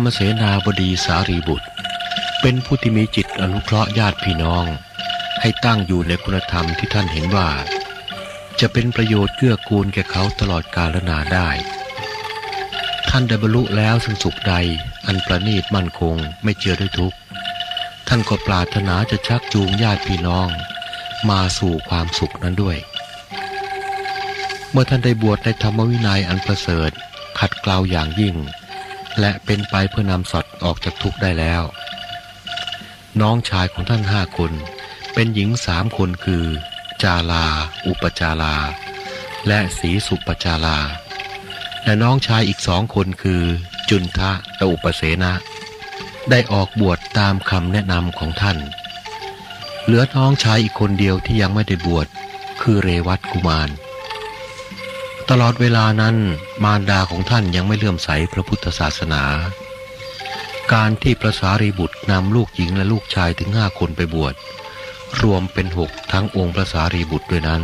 ระธรรมเสนาบดีสารีบุตร เป็นผู้ที่มีจิตอนุเคราะห์ญาติพี่น้อง ให้ตั้งอยู่ในคุณธรรมที่ท่านเห็นว่า จะเป็นประโยชน์เกื้อกูลแก่เขาตลอดกาลนานได้ ท่านได้บรรลุแล้วซึ่งสุขใด อันประณีตมั่นคงไม่เจือด้วยทุกข์ ท่านก็ปรารถนาจะชักจูงญาติพี่น้อง มาสู่ความสุขนั้นด้วย เมื่อท่านได้บวชในธรรมวินัยอันประเสริฐขัดเกลาอย่างยิ่ง และเป็นไปเพื่อนำสัตว์ออกจากทุกข์ได้แล้ว น้องชายของท่านห้าคน เป็นหญิงสามคนคือ จาลา อุปจาราและสีสุปจาราและน้องชายอีกสองคนคือ จุนทะและอุปเสนะ ได้ออกบวชตามคำแนะนำของท่าน เหลือน้องชายอีกคนเดียวที่ยังไม่ได้บวชคือเรวัตกุมาร ตลอดเวลานั้นมารดาของท่านยังไม่เลื่อมใสพระพุทธศาสนา การที่พระสารีบุตรนำลูกหญิงและลูกชายถึงห้าคนไปบวช รวมเป็นหกทั้งองค์พระสารีบุตรด้วยนั้น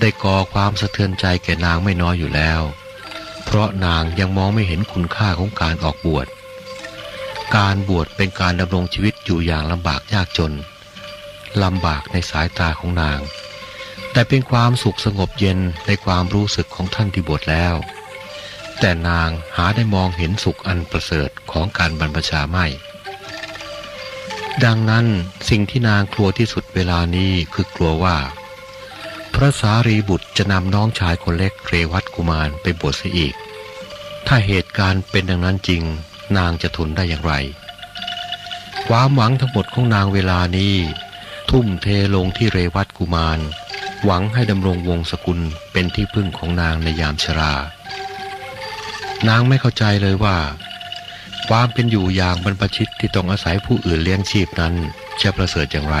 ได้ก่อความสะเทือนใจแก่นางไม่น้อยอยู่แล้ว เพราะนางยังมองไม่เห็นคุณค่าของการออกบวช การบวชเป็นการดำรงชีวิตอยู่อย่างลำบากยากจนลำบากในสายตาของนาง แต่เป็นความสุขสงบเย็นในความรู้สึกของท่านที่บวชแล้ว แต่นางหาได้มองเห็นสุขอันประเสริฐของการบรรพชาไม่ ดังนั้นสิ่งที่นางกลัวที่สุดเวลานี้คือกลัวว่า พระสารีบุตรจะนำน้องชายคนเล็กเรวัตกุมารไปบวชเสียอีก ถ้าเหตุการณ์เป็นดังนั้นจริง นางจะทนได้อย่างไร ความหวังทั้งหมดของนางเวลานี้ ทุ่มเทลงที่เรวัตกุมาร หวังให้ดำรงวงศกุลเป็นที่พึ่งของนางในยามชรา นางไม่เข้าใจเลยว่า ความเป็นอยู่อย่างบรรพชิตที่ต้องอาศัยผู้อื่นเลี้ยงชีพนั้นจะประเสริฐอย่างไร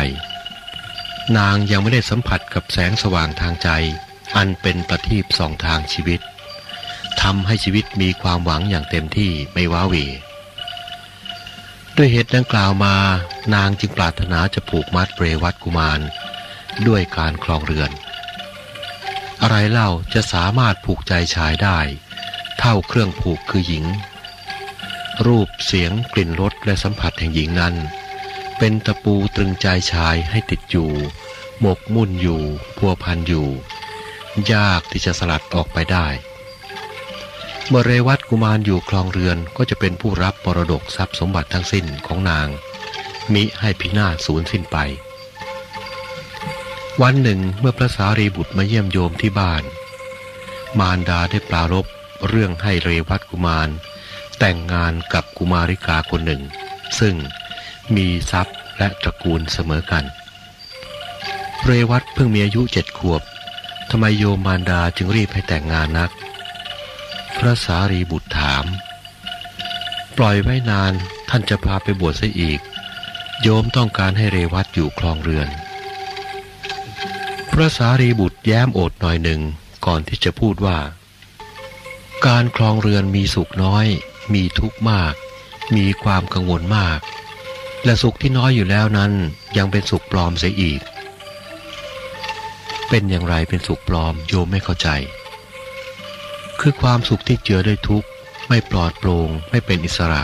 นางยังไม่ได้สัมผัสกับแสงสว่างทางใจ อันเป็นประทีปสองทางชีวิตทำให้ชีวิตมีความหวังอย่างเต็มที่ไม่ว้าเหวด้วยเหตุดังกล่าวมา นางจึงปรารถนาจะผูกมัดเปรวัตกุมาร ด้วยการคลองเรือน อะไรเล่าจะสามารถผูกใจชายได้ เท่าเครื่องผูกคือหญิง รูปเสียงกลิ่นรสและสัมผัสแห่งหญิงนั้น เป็นตะปูตรึงใจชายให้ติดอยู่หมกมุ่นอยู่พัวพันอยู่ ยากที่จะสลัดออกไปได้ เมื่อเรวัตกุมารอยู่คลองเรือนก็จะเป็นผู้รับมรดกทรัพย์สมบัติทั้งสิ้นของนาง มิให้พินาศสูญสิ้นไป วันหนึ่งเมื่อพระสารีบุตรมาเยี่ยมโยมที่บ้าน มารดาได้ปรารบเรื่องให้เรวัตกุมาร แต่งงานกับกุมาริกาคนหนึ่ง ซึ่งมีทรัพย์และตระกูลเสมอกัน เรวัตเพิ่งมีอายุเจ็ดขวบทำไมโยมมารดาจึงรีบให้แต่งงานนัก พระสารีบุตรถาม ปล่อยไว้นานท่านจะพาไปบวชซะอีก โยมต้องการให้เรวัตอยู่คลองเรือน ระสารีบุตรแย้มโอดหน่อยหนึ่งก่อนที่จะพูดว่า การคลองเรือนมีสุขน้อย มีทุกข์มาก มีความกังวลมาก และสุขที่น้อยอยู่แล้วนั้นยังเป็นสุขปลอมเสียอีก เป็นอย่างไรเป็นสุขปลอมโยมไม่เข้าใจ คือความสุขที่เจือด้วยทุกข์ไม่ปลอดโปร่งไม่เป็นอิสระ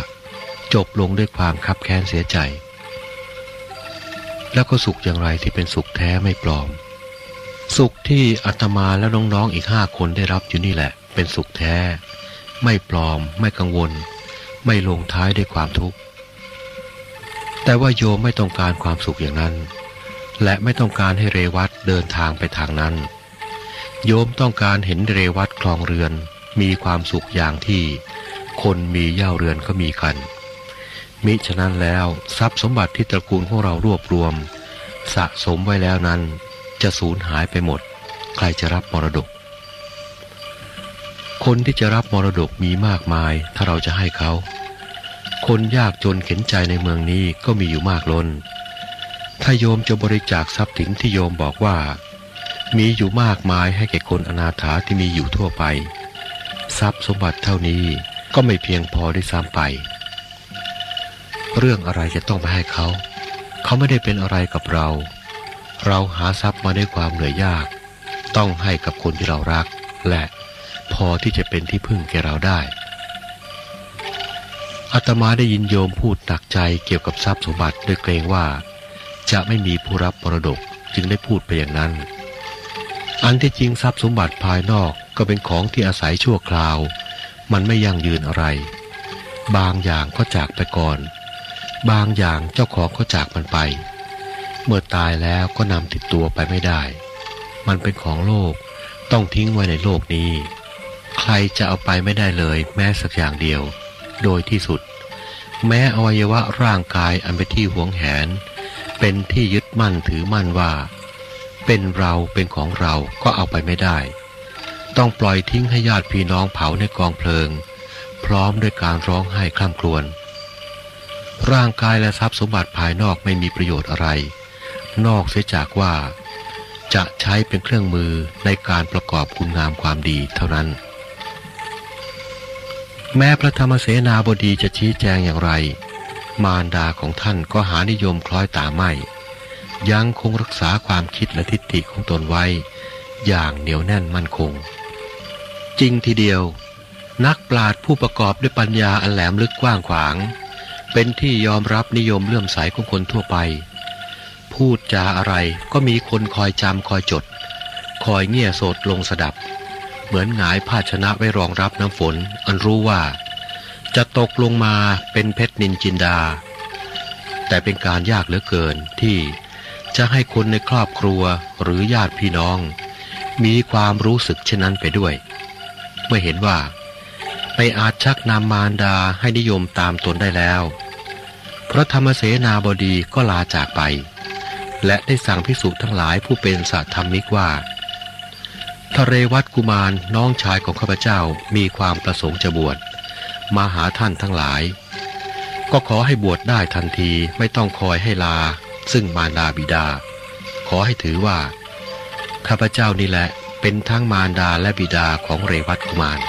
จบลงด้วยความคับแค้นเสียใจ แล้วก็สุขอย่างไรที่เป็นสุขแท้ไม่ปลอม สุขที่อาตมาและน้องๆอีกห้าคนได้รับอยู่นี่แหละ เป็นสุขแท้ ไม่ปลอม ไม่กังวล ไม่ลงท้ายด้วยความทุกข์ แต่ว่าโยมไม่ต้องการความสุขอย่างนั้น และไม่ต้องการให้เรวัตเดินทางไปทางนั้น โยมต้องการเห็นเรวัตคลองเรือน มีความสุขอย่างที่ คนมีเย่าเรือนก็มีกันมิฉะนั้นแล้วทรัพย์สมบัติที่ตระกูลของเรารวบรวม สะสมไว้แล้วนั้น จะสูญหายไปหมด ใครจะรับมรดก คนที่จะรับมรดกมีมากมายถ้าเราจะให้เขา คนยากจนเข็นใจในเมืองนี้ก็มีอยู่มากล้น ถ้าโยมจะบริจาคทรัพย์สินที่โยมบอกว่า มีอยู่มากมายให้แก่คนอนาถาที่มีอยู่ทั่วไป ทรัพย์สมบัติเท่านี้ก็ไม่เพียงพอได้ซ้ำไป เรื่องอะไรจะต้องไปให้เขา เขาไม่ได้เป็นอะไรกับเรา เราหาทรัพย์มาด้วยความเหนื่อยยาก ต้องให้กับคนที่เรารัก และพอที่จะเป็นที่พึ่งแก่เราได้อาตมาได้ยินโยมพูดหนักใจเกี่ยวกับทรัพย์สมบัติด้วยเกรงว่า จะไม่มีผู้รับมรดกจึงได้พูดไปอย่างนั้น อันที่จริงทรัพย์สมบัติภายนอกก็เป็นของที่อาศัยชั่วคราว มันไม่ยั่งยืนอะไร บางอย่างก็จากไปก่อน บางอย่างเจ้าของก็จากมันไป เมื่อตายแล้วก็นำติดตัวไปไม่ได้ มันเป็นของโลกต้องทิ้งไว้ในโลกนี้ ใครจะเอาไปไม่ได้เลย แม้สักอย่างเดียว โดยที่สุด แม้อวัยวะร่างกายอันเป็นที่หวงแหน เป็นที่ยึดมั่นถือมั่นว่า เป็นเราเป็นของเราก็เอาไปไม่ได้ ต้องปล่อยทิ้งให้ญาติพี่น้องเผาในกองเพลิง พร้อมด้วยการร้องไห้คร่ำครวญร่างกายและทรัพย์สมบัติภายนอกไม่มีประโยชน์อะไร นอกเสียจากว่า จะใช้เป็นเครื่องมือในการประกอบคุณงามความดีเท่านั้น แม้พระธรรมเสนาบดีจะชี้แจงอย่างไร มารดาของท่านก็หานิยมคล้อยตามไม่ ยังคงรักษาความคิดและทิฏฐิของตนไว้ อย่างเหนียวแน่นมั่นคง จริงทีเดียว นักปราชญ์ผู้ประกอบด้วยปัญญาอันแหลมลึกกว้างขวาง เป็นที่ยอมรับนิยมเลื่อมใสของคนทั่วไป พูดจาอะไรก็มีคนคอยจำคอยจด คอยเงี่ยโสดลงสดับ เหมือนหงายภาชนะไว้รองรับน้ำฝน อันรู้ว่า จะตกลงมาเป็นเพชรนินจินดา แต่เป็นการยากเหลือเกินที่จะให้คนในครอบครัวหรือญาติพี่น้อง มีความรู้สึกเช่นนั้นไปด้วย เมื่อเห็นว่า ไปอาจชักนำมารดาให้นิยมตามตนได้แล้ว พระธรรมเสนาบดีก็ลาจากไป และได้สั่งพิสุทั้งหลายผู้เป็นสัตธรรมิกว่าทะเรวัตกุมารน้องชายของข้าพเจ้ามีความประสงค์จะบวชมาหาท่านทั้งหลาย ก็ขอให้บวชได้ทันทีไม่ต้องคอยให้ลา ซึ่งมารดาบิดา ขอให้ถือว่า ข้าพเจ้านี่แหละเป็นทั้งมารดาและบิดาของเรวัตกุมาร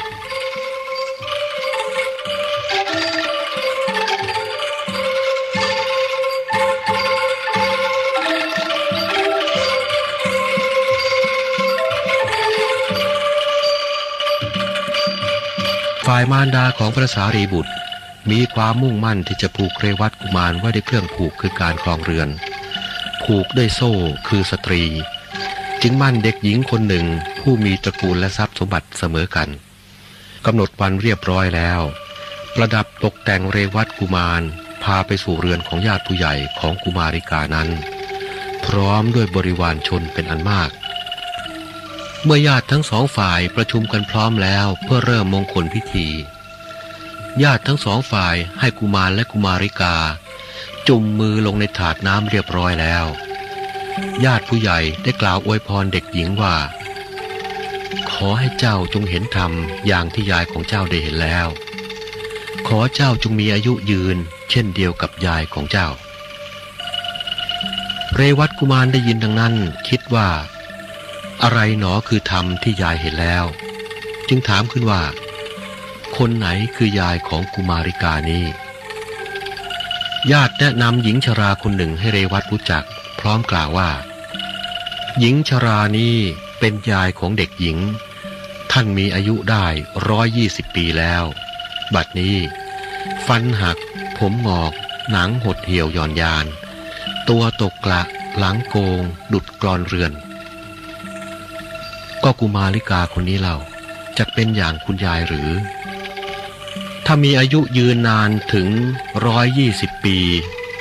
ฝ่ายมารดาของพระสารีบุตร มีความมุ่งมั่นที่จะผูกเรวัตกุมารไว้ด้วยเครื่องผูกคือการคลองเรือน ผูกด้วยโซ่คือสตรี จึงมั่นเด็กหญิงคนหนึ่งผู้มีตระกูลและทรัพย์สมบัติเสมอกันกำหนดวันเรียบร้อยแล้ว ประดับตกแต่งเรวัตกุมารพาไปสู่เรือนของญาติผู้ใหญ่ของกุมาริกานั้น พร้อมด้วยบริวารชนเป็นอันมาก เมื่อญาติทั้งสองฝ่ายประชุมกันพร้อมแล้วเพื่อเริ่มมงคลพิธี ญาติทั้งสองฝ่ายให้กุมารและกุมาริกา จุ่มมือลงในถาดน้ำเรียบร้อยแล้ว ญาติผู้ใหญ่ได้กล่าวอวยพรเด็กหญิงว่า ขอให้เจ้าจงเห็นธรรมอย่างที่ยายของเจ้าได้เห็นแล้ว ขอเจ้าจงมีอายุยืน เช่นเดียวกับยายของเจ้า เรวัตกุมารได้ยินดังนั้นคิดว่า อะไรหนอคือธรรมที่ยายเห็นแล้ว จึงถามขึ้นว่า คนไหนคือยายของกุมาริกานี้ ญาติแนะนำหญิงชราคนหนึ่งให้เรวัตรู้จัก พร้อมกล่าวว่า หญิงชรานี้เป็นยายของเด็กหญิง ท่านมีอายุได้ร้อยยี่สิบปีแล้ว บัดนี้ ฟันหัก ผมงอก หนังหดเหี่ยวหย่อนยาน ตัวตกกระหลังโกง ดุดกรอนเรือน ก็กุมาริกาคนนี้เราจะเป็นอย่างคุณยายหรือ ถ้ามีอายุยืนนานถึงร้อยยี่สิบปี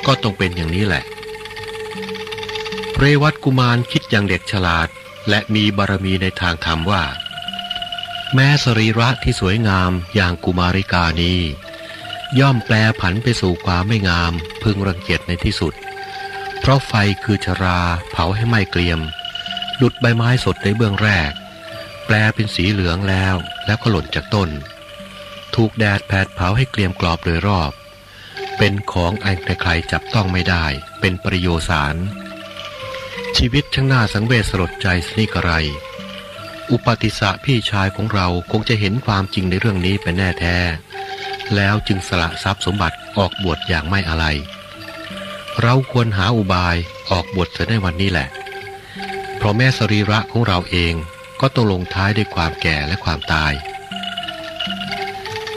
ก็ต้องเป็นอย่างนี้แหละ เรวัตกุมารคิดอย่างเด็กฉลาด และมีบารมีในทางธรรมว่า แม้สรีระที่สวยงามอย่างกุมาริกานี้ ย่อมแปลผันไปสู่ความไม่งาม พึงรังเกียจในที่สุด เพราะไฟคือชราเผาให้ไหม้เกรียม ดุดใบไม้สดในเบื้องแรก แปลเป็นสีเหลืองแล้วแล้วก็หล่นจากต้น ถูกแดดแผดเผาให้เกรียมกรอบโดยรอบ เป็นของอันใครๆจับต้องไม่ได้ เป็นประโยสาร ชีวิตช่างน่าสังเวชสลดใจสนิกระไร อุปติสะพี่ชายของเราคงจะเห็นความจริงในเรื่องนี้เป็นแน่แท้ แล้วจึงสละทรัพย์สมบัติออกบวชอย่างไม่อะไร เราควรหาอุบายออกบวชเสียในวันนี้แหละ ราะแม่สรีระของเราเองก็ต้องลงท้ายด้วยความแก่และความตาย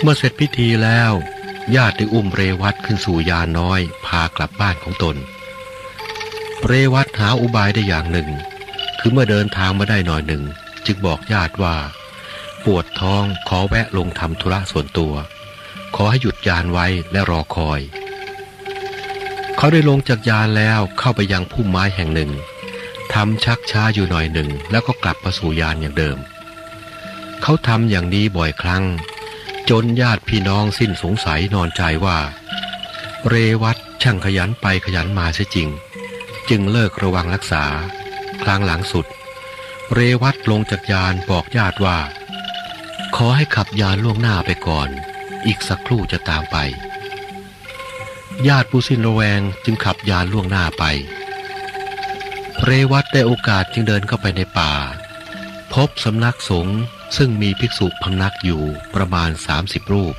เมื่อเสร็จพิธีแล้ว ญาติได้อุ้มเรวัตขึ้นสู่ยาน้อยพากลับบ้านของตน เรวัตหาอุบายได้อย่างหนึ่ง คือเมื่อเดินทางมาได้หน่อยหนึ่ง จึงบอกญาติว่า ปวดท้องขอแวะลงทำธุระส่วนตัว ขอให้หยุดยานไว้และรอคอย เขาได้ลงจากยานแล้วเข้าไปยังพุ่มไม้แห่งหนึ่ง ทำชักช้าอยู่หน่อยหนึ่ง แล้วก็กลับมาสู่ยานอย่างเดิม เขาทำอย่างนี้บ่อยครั้ง จนญาติพี่น้องสิ้นสงสัยนอนใจว่า เรวัตช่างขยันไปขยันมาเสียจริง จึงเลิกระวังรักษา ครั้งหลังสุด เรวัตลงจากยานบอกญาติว่า ขอให้ขับยานล่วงหน้าไปก่อน อีกสักครู่จะตามไป ญาติผู้สิ้นระแวงจึงขับยานล่วงหน้าไป เรวัตได้โอกาสจึงเดินเข้าไปในป่า พบสำนักสงฆ์ซึ่งมีภิกษุพำนักอยู่ประมาณสามสิบรูป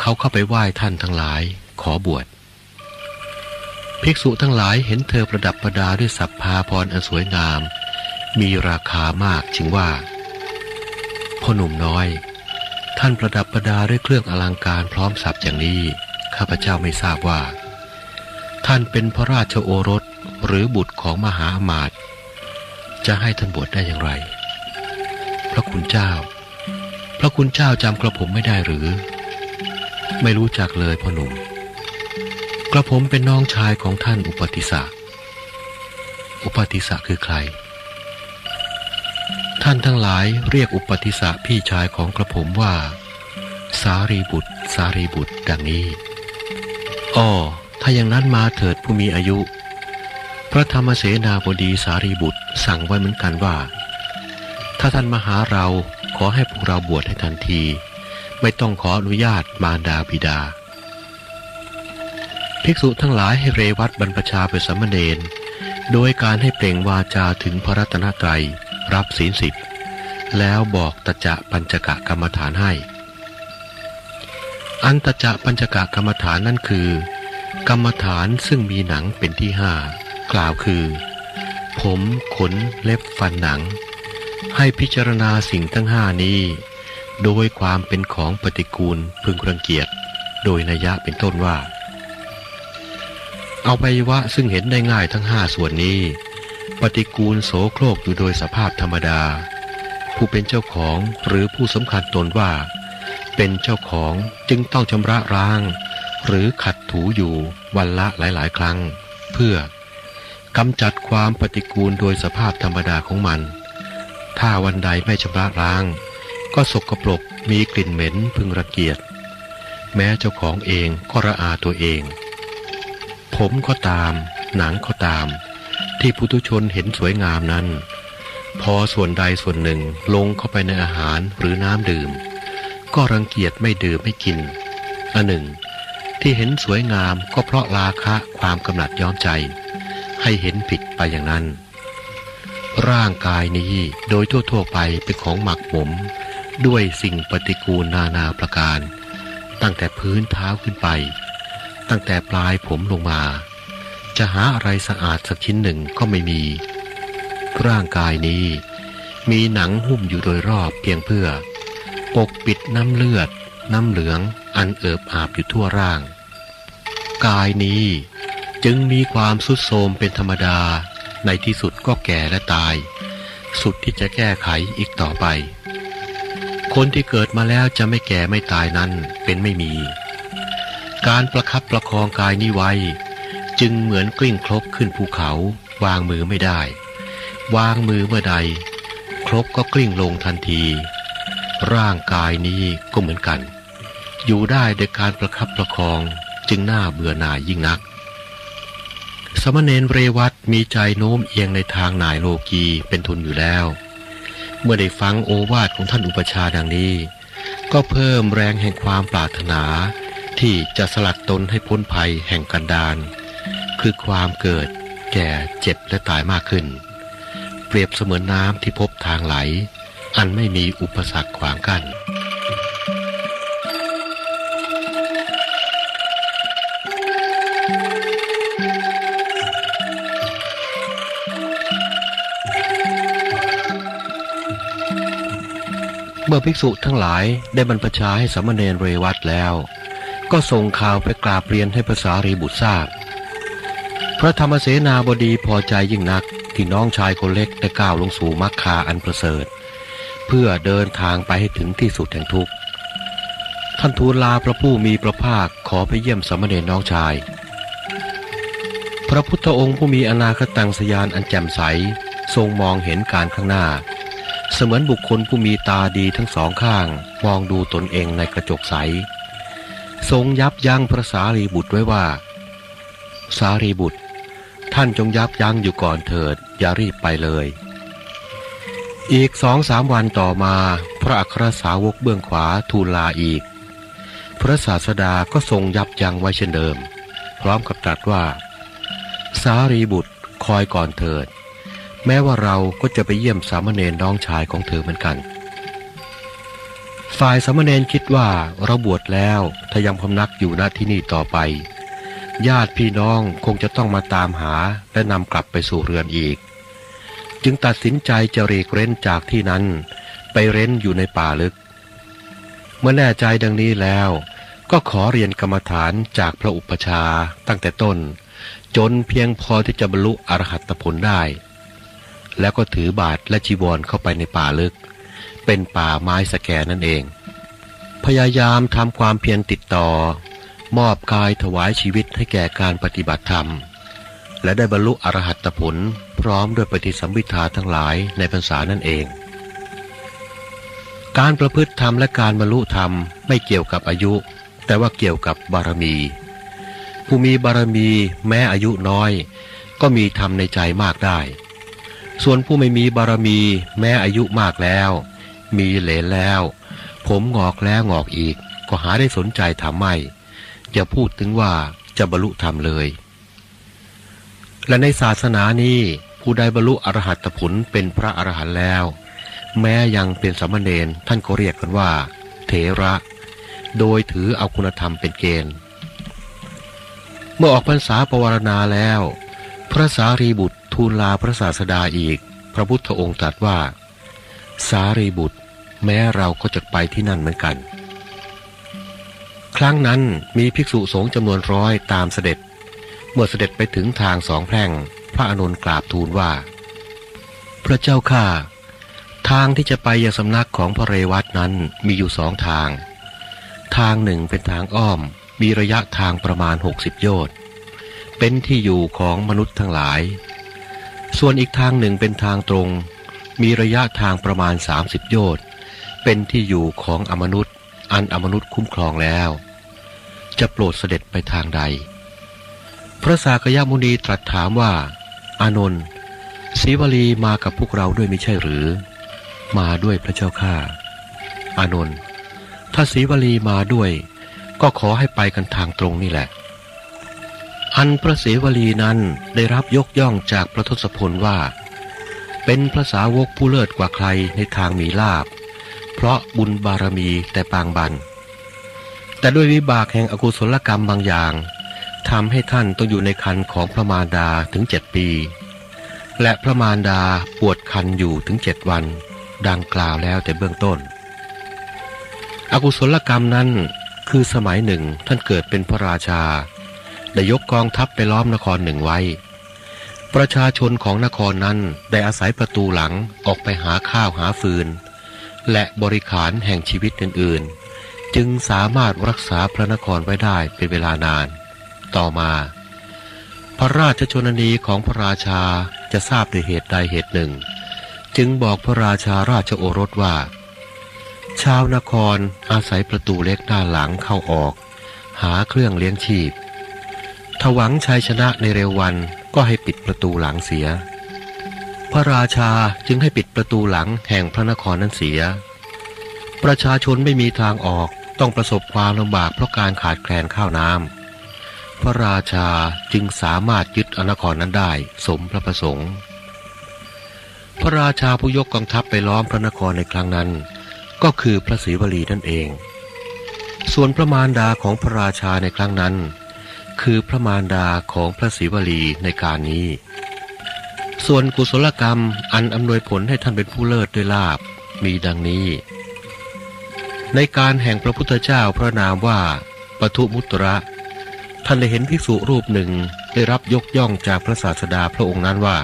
เขาเข้าไปไหว้ท่านทั้งหลายขอบวช ภิกษุทั้งหลายเห็นเธอประดับประดาด้วยสัพพาพรอันสวยงาม มีราคามากจึงว่าพ่อหนุ่มน้อย ท่านประดับประดาด้วยเครื่องอลังการพร้อมสับอย่างนี้ ข้าพเจ้าไม่ทราบว่า ท่านเป็นพระราชโอรส หรือบุตรของมหาอมาตย์จะให้ท่านบวชได้อย่างไร พระคุณเจ้า พระคุณเจ้าจำกระผมไม่ได้หรือ ไม่รู้จักเลยพ่อหนุ่ม กระผมเป็นน้องชายของท่านอุปติสะอุปติสะคือใคร ท่านทั้งหลายเรียกอุปติสะพี่ชายของกระผมว่า สารีบุตร สารีบุตรดังนี้ อ้อ ถ้าอย่างนั้นมาเถิดผู้มีอายุ พระธรรมเสนาบดีสารีบุตรสั่งไว้เหมือนกันว่า ถ้าท่านมาหาเราขอให้พวกเราบวชให้ทันที ไม่ต้องขออนุญาตมารดาบิดา ภิกษุทั้งหลายให้เรวัตบรรพชาเป็นสามเณรโดยการให้เปล่งวาจาถึงพระรัตนตรัยรับศีลสิบแล้วบอกตจะปัญจกะกรรมฐานให้ อันตจะปัญจกะกรรมฐานนั่นคือ กรรมฐานซึ่งมีหนังเป็นที่ห้า กล่าวคือ ผมขนเล็บฟันหนัง ให้พิจารณาสิ่งทั้งห้านี้ โดยความเป็นของปฏิกูลพึงรังเกียจ โดยนัยะเป็นต้นว่า เอาไปวะซึ่งเห็นได้ง่ายทั้งห้าส่วนนี้ ปฏิกูลโสโครกอยู่โดยสภาพธรรมดา ผู้เป็นเจ้าของหรือผู้สำคัญตนว่า เป็นเจ้าของจึงต้องชำระร้าง หรือขัดถูอยู่วันละหลาย ๆ ครั้ง เพื่อ กำจัดความปฏิกูลโดยสภาพธรรมดาของมัน ถ้าวันใดไม่ชำระล้าง ก็สกปรกมีกลิ่นเหม็นพึงระเกียจ แม้เจ้าของเองก็ระอาตัวเอง ผมก็ตาม หนังก็ตาม ที่พุทุชนเห็นสวยงามนั้น พอส่วนใดส่วนหนึ่งลงเข้าไปในอาหารหรือน้ำดื่ม ก็รังเกียจไม่ดื่มไม่กินอันหนึ่ง ที่เห็นสวยงามก็เพราะราคะความกำหนัดย้อมใจ ให้เห็นผิดไปอย่างนั้น ร่างกายนี้โดยทั่วๆไปเป็นของหมักหมม ด้วยสิ่งปฏิกูลนานาประการ ตั้งแต่พื้นเท้าขึ้นไป ตั้งแต่ปลายผมลงมา จะหาอะไรสะอาดสักชิ้นหนึ่งก็ไม่มี ร่างกายนี้มีหนังหุ้มอยู่โดยรอบเพียงเพื่อ ปกปิดน้ำเลือด น้ำเหลือง อันเอิบอาบอยู่ทั่วร่าง กายนี้ จึงมีความสุดโทมเป็นธรรมดา ในที่สุดก็แก่และตาย สุดที่จะแก้ไขอีกต่อไป คนที่เกิดมาแล้วจะไม่แก่ไม่ตายนั้นเป็นไม่มี การประคับประคองกายนี้ไว้ จึงเหมือนกลิ้งครกขึ้นภูเขา วางมือไม่ได้ วางมือเมื่อใด ครกก็กลิ้งลงทันที ร่างกายนี้ก็เหมือนกัน อยู่ได้โดยการประคับประคองจึงน่าเบื่อหน่ายยิ่งนัก สมณเณรเรวัตมีใจโน้มเอียงในทางนายโลกีเป็นทุนอยู่แล้ว เมื่อได้ฟังโอวาทของท่านอุปชาดังนี้ ก็เพิ่มแรงแห่งความปรารถนา ที่จะสลัดตนให้พ้นภัยแห่งกันดานคือความเกิด แก่เจ็บและตายมากขึ้น เปรียบเสมือนน้ำที่พบทางไหล อันไม่มีอุปสรรคขวางกัน้น เมื่อภิกษุทั้งหลายได้บรรพชาให้สามเณรเรวัตแล้ว ก็ส่งข่าวไปกราบเรียนให้ภาษารีบุตรทราบ พระธรรมเสนาบดีพอใจยิ่งนักที่น้องชายคนเล็กได้ก้าวลงสู่มรรคาอันประเสริฐ เพื่อเดินทางไปให้ถึงที่สุดแห่งทุกข์ท่านทูลลาพระผู้มีพระภาคขอไปเยี่ยมสมณเณรน้องชาย พระพุทธองค์ผู้มีอนาคตังสยานอันแจ่มใสทรงมองเห็นการข้างหน้า สมือนบุคคลผู้มีตาดีทั้งสองข้าง มองดูตนเองในกระจกใส ทรงยับยั้งพระสารีบุตรไว้ว่า สารีบุตร ท่านจงยับยั้งอยู่ก่อนเถิด อย่ารีบไปเลย อีกสองสามวันต่อมา พระอัครสาวกเบื้องขวาทูลลาอีก พระศาสดาก็ทรงยับยั้งไว้เช่นเดิม พร้อมกับตรัสว่า สารีบุตรคอยก่อนเถิด แม้ว่าเราก็จะไปเยี่ยมสามเณรน้องชายของเธอเหมือนกัน ฝ่ายสามเณรคิดว่าเราบวชแล้วถ้ายังพำนักอยู่ณที่นี่ต่อไป ญาติพี่น้องคงจะต้องมาตามหาและนำกลับไปสู่เรือนอีก จึงตัดสินใจจะเรกเร้นจากที่นั้น ไปเร้นอยู่ในป่าลึก เมื่อแน่ใจดังนี้แล้วก็ขอเรียนกรรมฐานจากพระอุปชาตั้งแต่ต้น จนเพียงพอที่จะบรรลุอรหัตผลได้ แล้วก็ถือบาทและจีวรเข้าไปในป่าลึก เป็นป่าไม้สแกนั่นเอง พยายามทำความเพียรติดต่อ มอบกายถวายชีวิตให้แก่การปฏิบัติธรรม และได้บรรลุอรหัตผลพร้อมด้วยปฏิสัมพิทาทั้งหลายในพรรษานั่นเอง การประพฤติธรรมและการบรรลุธรรมไม่เกี่ยวกับอายุ แต่ว่าเกี่ยวกับบารมี ผู้มีบารมีแม้อายุน้อย ก็มีธรรมในใจมากได้ ส่วนผู้ไม่มีบารมีแม้อายุมากแล้ว มีเหลนแล้ว ผมงอกแล้วงอกอีก ก็หาได้สนใจทำไม่อย่าพูดถึงว่าจะบรรลุธรรมเลย และในศาสนานี้ผู้ใดบรรลุอรหัตผลเป็นพระอรหันต์แล้ว แม้ยังเป็นสามเณรท่านก็เรียกกันว่า เถระ โดยถือเอาคุณธรรมเป็นเกณฑ์ เมื่อออกพรรษาปวารณาแล้ว พระสารีบุตรทูลลาพระศาสดาอีก พระพุทธองค์ตรัสว่า สารีบุตร แม้เราก็จะไปที่นั่นเหมือนกัน ครั้งนั้นมีภิกษุสงฆ์จำนวนร้อยตามเสด็จ เมื่อเสด็จไปถึงทางสองแพร่ง พระอนุนกราบทูลว่า พระเจ้าข้าทางที่จะไปยังสำนักของพระเรวัตนั้นมีอยู่สองทาง ทางหนึ่งเป็นทางอ้อมมีระยะทางประมาณหกสิบโยชน์ เป็นที่อยู่ของมนุษย์ทั้งหลาย ส่วนอีกทางหนึ่งเป็นทางตรง มีระยะทางประมาณสามสิบโยชน์ เป็นที่อยู่ของอมนุษย์ อันอมนุษย์คุ้มครองแล้ว จะโปรดเสด็จไปทางใด พระสากยมุนีตรัสถามว่า อานนท์ศีวลีมากับพวกเราด้วยไม่ใช่หรือ มาด้วยพระเจ้าข้าอานนท์ถ้าศีวลีมาด้วย ก็ขอให้ไปกันทางตรงนี่แหละ อันพระเสวลีนั้นได้รับยกย่องจากพระทศพลว่า เป็นพระสาวกผู้เลิศกว่าใครในทางมีลาบ เพราะบุญบารมีแต่ปางบัน แต่ด้วยวิบากแห่งอกุศลกรรมบางอย่างทำให้ท่านต้องอยู่ในคันของพระมารดาถึงเจ็ดปี และพระมารดาปวดคันอยู่ถึงเจ็ดวัน ดังกล่าวแล้วแต่เบื้องต้น อกุศลกรรมนั้นคือสมัยหนึ่งท่านเกิดเป็นพระราชา ได้ยกกองทัพไปล้อมนครหนึ่งไว้ ประชาชนของนครนั้นได้อาศัยประตูหลังออกไปหาข้าวหาฟืน และบริขารแห่งชีวิตอื่นๆ จึงสามารถรักษาพระนครไว้ได้เป็นเวลานาน ต่อมา พระราชชนนีของพระราชาจะทราบด้วยเหตุใดเหตุหนึ่ง จึงบอกพระราชาราชโอรสว่า ชาวนครอาศัยประตูเล็กด้านหลังเข้าออก หาเครื่องเลี้ยงชีพ ถวังชัยชนะในเร็ววันก็ให้ปิดประตูหลังเสีย พระราชาจึงให้ปิดประตูหลังแห่งพระนครนั้นเสีย ประชาชนไม่มีทางออกต้องประสบความลำบากเพราะการขาดแคลนข้าวน้ำพระราชาจึงสามารถยึดอนครนั้นได้สมพระประสงค์ พระราชาผู้ยกกองทัพไปล้อมพระนครในครั้งนั้น ก็คือพระศรีวลีนั่นเอง ส่วนพระมารดาของพระราชาในครั้งนั้น คือพระมารดาของพระศรีวลีในการนี้ ส่วนกุศลกรรมอันอำนวยผลให้ท่านเป็นผู้เลิศด้วยลาบมีดังนี้ ในการแห่งพระพุทธเจ้าพระนามว่าปทุมุตระ ท่านได้เห็นภิกษุรูปหนึ่งได้รับยกย่องจากพระศาสดาพระองค์นั้นว่า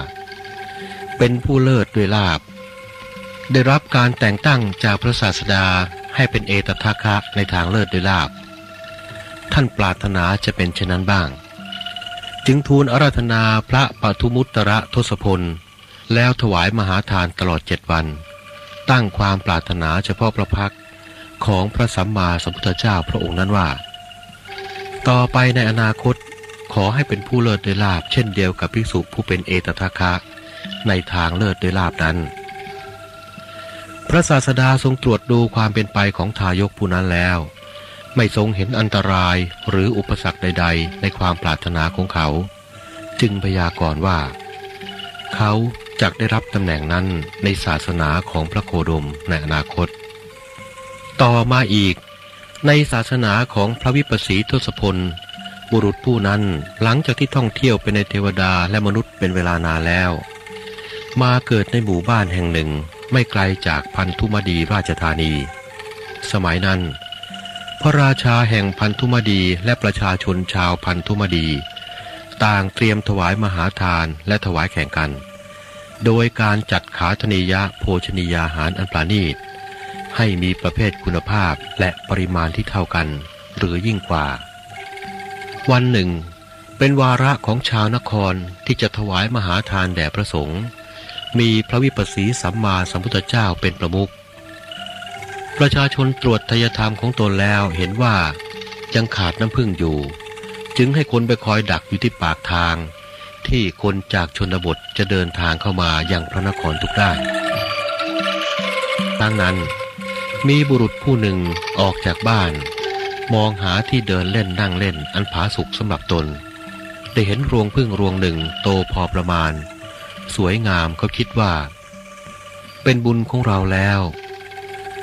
เป็นผู้เลิศด้วยลาบ ได้รับการแต่งตั้งจากพระศาสดาให้เป็นเอตทัคคะในทางเลิศด้วยลาบ ท่านปรารถนาจะเป็นเช่นนั้นบ้าง จึงทูลอาราธนาพระปทุมุตระทศพล แล้วถวายมหาทานตลอดเจ็ดวัน ตั้งความปรารถนาเฉพาะพระพักของพระสัมมาสัมพุทธเจ้าพระองค์นั้นว่า ต่อไปในอนาคตขอให้เป็นผู้เลิศด้วยลาบเช่นเดียวกับภิกษุผู้เป็นเอตทัคคะ ในทางเลิศด้วยลาบนั้น พระศาสดาทรงตรวจดูความเป็นไปของทายกผู้นั้นแล้ว ไม่ทรงเห็นอันตรายหรืออุปสรรคใด ๆ ในความปรารถนาของเขา จึงพยากรณ์ว่า เขาจะได้รับตำแหน่งนั้นในศาสนาของพระโคดมในอนาคต ต่อมาอีก ในศาสนาของพระวิปัสสีทศพล บุรุษผู้นั้นหลังจากที่ท่องเที่ยวไปในเทวดาและมนุษย์เป็นเวลานานแล้ว มาเกิดในหมู่บ้านแห่งหนึ่งไม่ไกลจากพันธุมดีราชธานี สมัยนั้น พระราชาแห่งพันธุมดีและประชาชนชาวพันธุมดี ต่างเตรียมถวายมหาทานและถวายแข่งกัน โดยการจัดขาธนียะโภชนียาหารอันปราณีต ให้มีประเภทคุณภาพและปริมาณที่เท่ากัน หรือยิ่งกว่า วันหนึ่ง เป็นวาระของชาวนครที่จะถวายมหาทานแด่พระสงฆ์มีพระวิปัสสีสัมมาสัมพุทธเจ้าเป็นประมุข ประชาชนตรวจทยธรรมของตนแล้วเห็นว่ายังขาดน้ำพึ่งอยู่ จึงให้คนไปคอยดักอยู่ที่ปากทาง ที่คนจากชนบทจะเดินทางเข้ามายังพระนครทุกด้านดังนั้นมีบุรุษผู้หนึ่งออกจากบ้าน มองหาที่เดินเล่นนั่งเล่นอันผาสุกสำหรับตน ได้เห็นรวงพึ่งรวงหนึ่งโตพอประมาณ สวยงามเขาคิดว่า เป็นบุญของเราแล้ว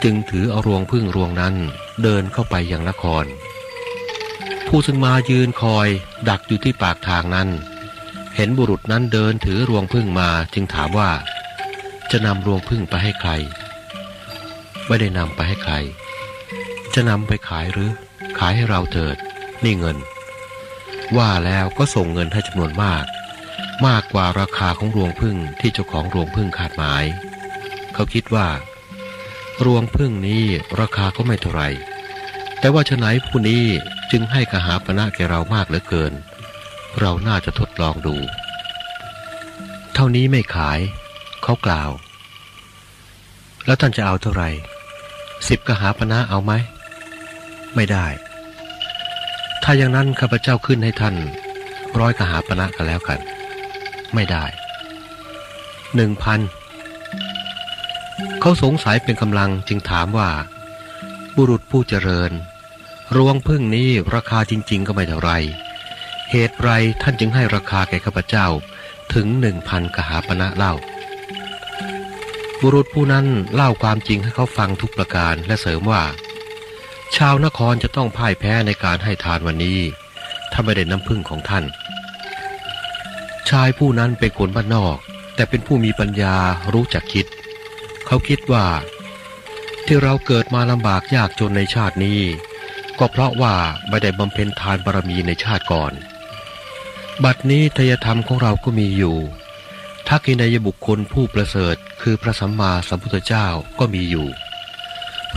จึงถือเอารวงพึ่งรวงนั้นเดินเข้าไปยังนคร ผู้ซึ่งมายืนคอยดักอยู่ที่ปากทางนั้น เห็นบุรุษนั้นเดินถือรวงพึ่งมาจึงถามว่า จะนำรวงพึ่งไปให้ใคร ไม่ได้นำไปให้ใคร จะนำไปขายหรือ ขายให้เราเถิด นี่เงิน ว่าแล้วก็ส่งเงินให้จำนวนมาก มากกว่าราคาของรวงพึ่งที่เจ้าของรวงพึ่งขาดหมาย เขาคิดว่า รวงพึ่งนี้ราคาก็ไม่เท่าไร แต่ว่าฉะไหนผู้นี้จึงให้กหาปณะแกเรามากเหลือเกิน เราน่าจะทดลองดู เท่านี้ไม่ขาย เขากล่าว แล้วท่านจะเอาเท่าไหร่สิบกหาปณะเอาไหม ไม่ได้ ถ้าอย่างนั้นข้าพเจ้าขึ้นให้ท่านร้อยกหาปณะกันแล้วกัน ไม่ได้หนึ่งพัน เขาสงสัยเป็นกำลังจึงถามว่า บุรุษผู้เจริญ รวงพึ่งนี้ราคาจริง ๆ ก็ไม่เท่าไร เหตุไรท่านจึงให้ราคาแก่ข้าพเจ้าถึงหนึ่งพันกหาปณะเล่า บุรุษผู้นั้นเล่าความจริงให้เขาฟังทุกประการและเสริมว่า ชาวนครจะต้องพ่ายแพ้ในการให้ทานวันนี้ ถ้าไม่ได้น้ำพึ่งของท่าน ชายผู้นั้นเป็นคนบ้านนอก แต่เป็นผู้มีปัญญารู้จักคิด เขาคิดว่า ที่เราเกิดมาลำบากยากจนในชาตินี้ ก็เพราะว่าไม่ได้บำเพ็ญทานบารมีในชาติก่อน บัดนี้ทยธรรมของเราก็มีอยู่ทักษินายบุคคลผู้ประเสริฐคือพระสัมมาสัมพุทธเจ้าก็มีอยู่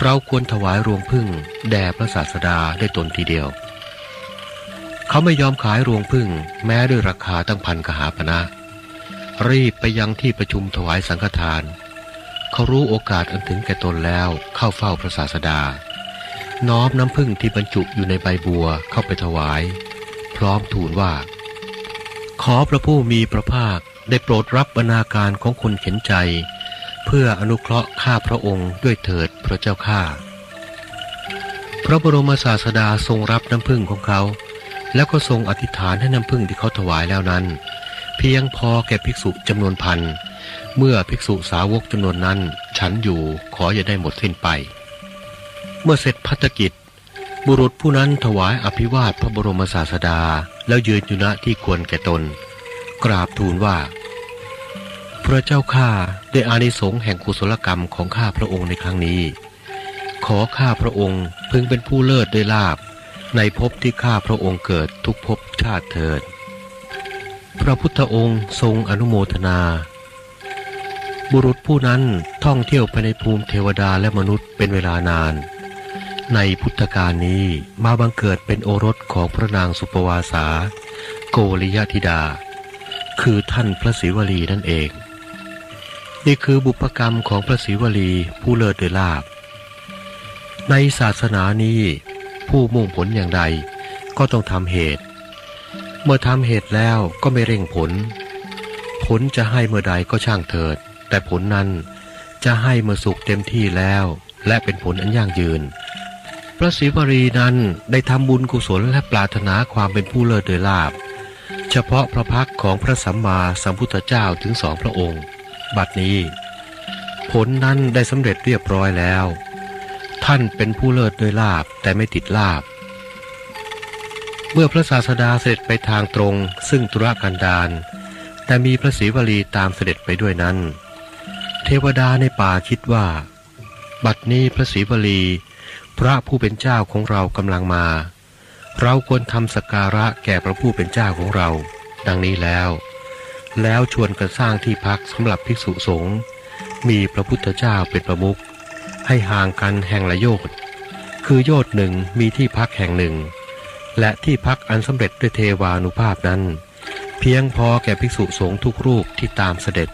เราควรถวายรวงพึ่งแด่พระศาสดาได้ตนทีเดียว เขาไม่ยอมขายรวงพึ่งแม้ด้วยราคาตั้งพันกหาปณะรีบไปยังที่ประชุมถวายสังฆทาน เขารู้โอกาสอันถึงแก่ตนแล้วเข้าเฝ้าพระศาสดา น้อมน้ำพึ่งที่บรรจุอยู่ในใบบัวเข้าไปถวาย พร้อมทูลว่า ขอพระผู้มีพระภาคได้โปรดรับบรรณาการของคนเข็นใจ เพื่ออนุเคราะห์ข้าพระองค์ด้วยเถิดพระเจ้าข้าพระบรมศาสดาทรงรับน้ำพึ่งของเขา แล้วก็ทรงอธิษฐานให้น้ำพึ่งที่เขาถวายแล้วนั้น เพียงพอแก่ภิกษุจำนวนพัน เมื่อภิกษุสาวกจำนวนนั้น ฉันอยู่ขออย่าได้หมดสิ้นไป เมื่อเสร็จพัฒกิจ บุรุษผู้นั้นถวายอภิวาทพระบรมศาสดาแล้วยืนอยู่ณที่ควรแก่ตน กราบทูลว่า พระเจ้าข้าได้อานิสงส์แห่งกุศลกรรมของข้าพระองค์ในครั้งนี้ ขอข้าพระองค์พึงเป็นผู้เลิศด้วยลาบในภพที่ข้าพระองค์เกิดทุกภพชาติเถิด พระพุทธองค์ทรงอนุโมทนา บุรุษผู้นั้นท่องเที่ยวไปในภูมิเทวดาและมนุษย์เป็นเวลานาน ในพุทธกาลนี้มาบังเกิดเป็นโอรสของพระนางสุปวาสา โกริยธิดา คือท่านพระศิวลีนั่นเอง นี่คือบุพกรรมของพระศิวลีผู้เลิศเดลาบ ในศาสนานี้ผู้มุ่งผลอย่างใดก็ต้องทำเหตุ เมื่อทำเหตุแล้วก็ไม่เร่งผล ผลจะให้เมื่อใดก็ช่างเถิด แต่ผลนั้นจะให้เมื่อสุขเต็มที่แล้ว และเป็นผลอันยั่งยืน พระศิวรีนั้นได้ทำบุญกุศลและปรารถนาความเป็นผู้เลิศโดยลาบ เฉพาะพระพักของพระสัมมาสัมพุทธเจ้าถึงสองพระองค์ บัดนี้ ผลนั้นได้สำเร็จเรียบร้อยแล้ว ท่านเป็นผู้เลิศโดยลาบแต่ไม่ติดลาบเมื่อพระศาสดาเสด็จไปทางตรงซึ่งตุรกันดารแต่มีพระศรีวลีตามเสด็จไปด้วยนั้น เทวดาในป่าคิดว่า บัดนี้พระศรีวลี พระผู้เป็นเจ้าของเรากำลังมา เราควรทำสการะแก่พระผู้เป็นเจ้าของเรา ดังนี้แล้ว แล้วชวนกันสร้างที่พักสำหรับภิกษุสงฆ์มีพระพุทธเจ้าเป็นประมุขให้ห่างกันแห่งละโยชน์คือโยชน์หนึ่งมีที่พักแห่งหนึ่ง และที่พักอันสำเร็จด้วยเทวานุภาพนั้น เพียงพอแก่ภิกษุสงฆ์ทุกรูปที่ตามเสด็จ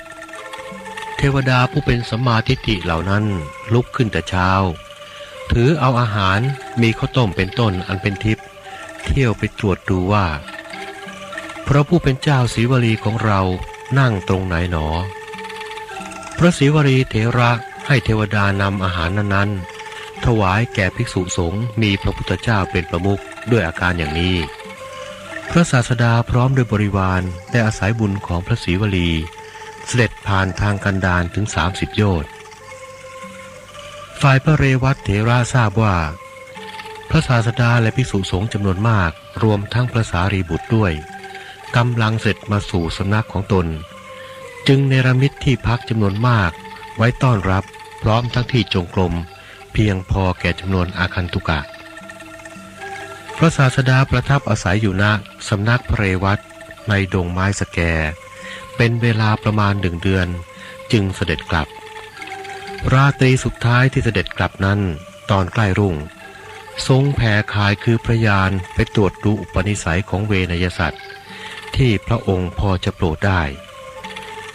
เทวดาผู้เป็นสัมมาทิฏฐิเหล่านั้นลุกขึ้นแต่เช้า ถือเอาอาหารมีข้าวต้มเป็นต้นอันเป็นทิพย์เที่ยวไปตรวจดูว่า พระผู้เป็นเจ้าศรีวลีของเรานั่งตรงไหนหนอ พระศรีวลีเถระให้เทวดานำอาหารนั้นๆ ถวายแก่ภิกษุสงฆ์มีพระพุทธเจ้าเป็นประมุขด้วยอาการอย่างนี้ พระศาสดาพร้อมด้วยบริวารได้อาศัยบุญของพระศรีวลี เสด็จผ่านทางกันดารถึง30โยชน์ฝ่ายพระเรวัตเถระทราบว่า พระศาสดาและภิกษุสงฆ์จำนวนมากรวมทั้งพระสารีบุตรด้วยกำลังเสร็จมาสู่สำนักของตน จึงเนรมิตที่พักจำนวนมากไว้ต้อนรับพร้อมทั้งที่จงกรมเพียงพอแก่จำนวนอาคันตุกะ พระศาสดาประทับอาศัยอยู่ณสำนักพระเรวัตในดงไม้สแก เป็นเวลาประมาณหนึ่งเดือน จึงเสด็จกลับ ราตรีสุดท้ายที่เสด็จกลับนั้น ตอนใกล้รุ่ง ทรงแผ่ขายคือพระยานไปตรวจดูอุปนิสัยของเวนยสัตว์ที่พระองค์พอจะโปรดได้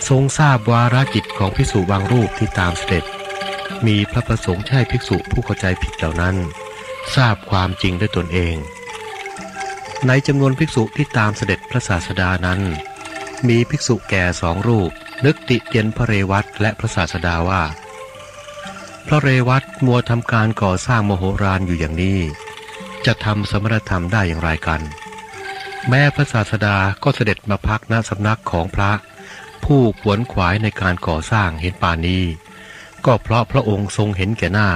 ทรงทราบวาระจิตของภิกษุบางรูปที่ตามเสด็จ มีพระประสงค์ใช่ภิกษุผู้เข้าใจผิดเหล่านั้น ทราบความจริงด้วยตนเอง ในจำนวนภิกษุที่ตามเสด็จพระศาสดานั้น มีภิกษุแก่สองรูป นึกติเตียนพระเรวัตและพระศาสดาว่า พระเรวัตมัวทำการก่อสร้างมโหฬารอยู่อย่างนี้ จะทำสมณธรรมได้อย่างไรกัน แม้พระศาสดาก็เสด็จมาพักณสำนักของพระ ผู้ขวนขวายในการก่อสร้างเห็นป่านนี้ ก็เพราะพระองค์ทรงเห็นแก่หน้า